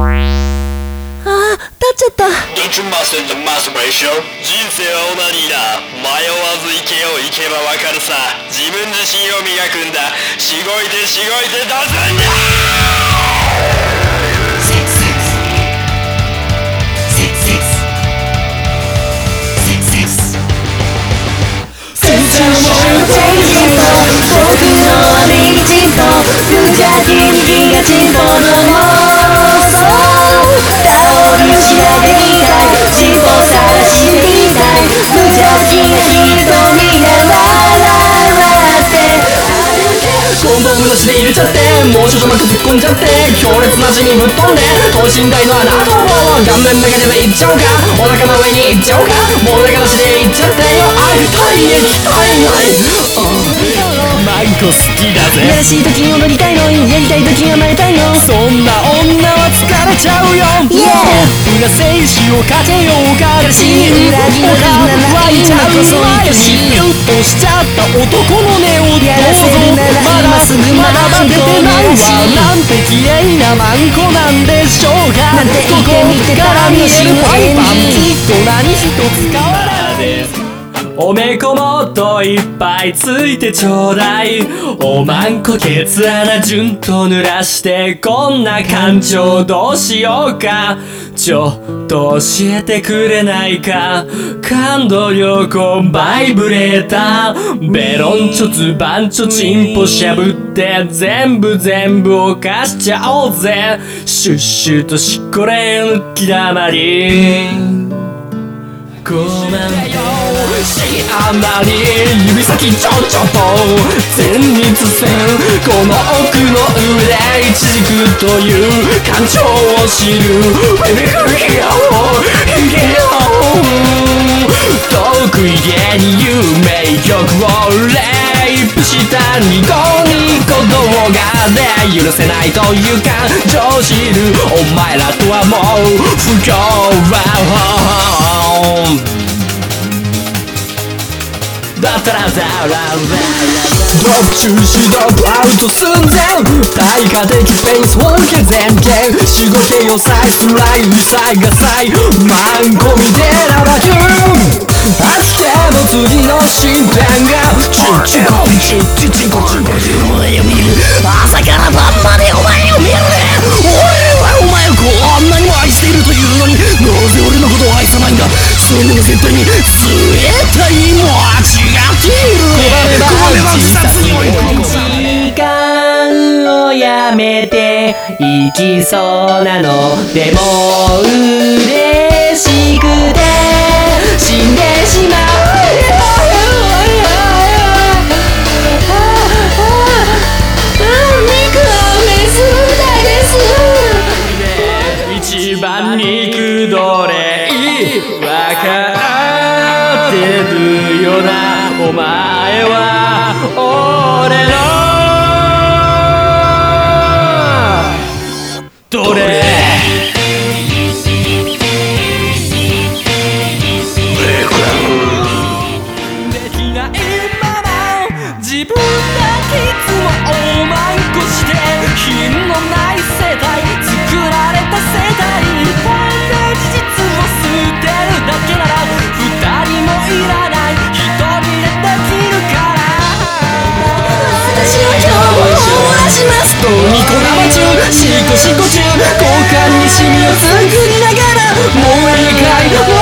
あ立っちゃった。ドゥチュマスとマスブレーション人生はオナニーだ迷わず行けよ行けばわかるさ。自分自身を磨くんだ。しごいてしごいて出すんだんじゃって強烈なしにぶっ飛んで等身大の穴と顔面メガネでいっちゃおうか。お腹の上にいっちゃおうか。もうお腹なしでいっちゃってよ。会いたい行きたいマンコ好きだぜやらしい時踊りたいのやりたい時甘えたいの。そんな女は疲れちゃうよ。Yeah 裏精子をかけようか。しい裏切りなら今こそ愛しいピュッとしちゃった男の根をやてないわなんて綺麗なマンコなんでしょうがなんてここ言ってみてから見えるパイパンにきっと何一つ変わらないおめこもっといっぱいついてちょうだい。おまんこケツ穴順と濡らしてこんな感情どうしようか。ちょっと教えてくれないか？感動旅行バイブレーター。ベロンチョツバンチョチンポしゃぶって全部全部犯しちゃおうぜ。シュッシュとしっこれ抜きだまり。ごめん。よしあまり指先ちょちょと前立腺この奥の裏一軸という感情を知るベビーフリアをヒゲを得意げに有名曲をレイプしたニコニコ動画で許せないという感情を。知るお前らとはもう不協和音だったらだららドロップ中止ドロップアウト寸前対価的スペース本家全権仕事よさえスライうさいがさいマンコミでラバキュー飽きても次の新編がチュッチュコンチュッチュチンコチンコチンコお前を見る朝から晩までお前を見るね俺はお前て行きそうなの。でも嬉しくて死んでしまう。肉をメスだです一番肉どれいわかってるよなお前は俺のどれ？できないまま自分だけいつもおまんこして品のない世代作られた世代こんな事実を捨てるだけなら二人もいらない一人でできるから私は今日も終わらします。ニコ生中シコシコ中交換にシミを探りながら燃えいいか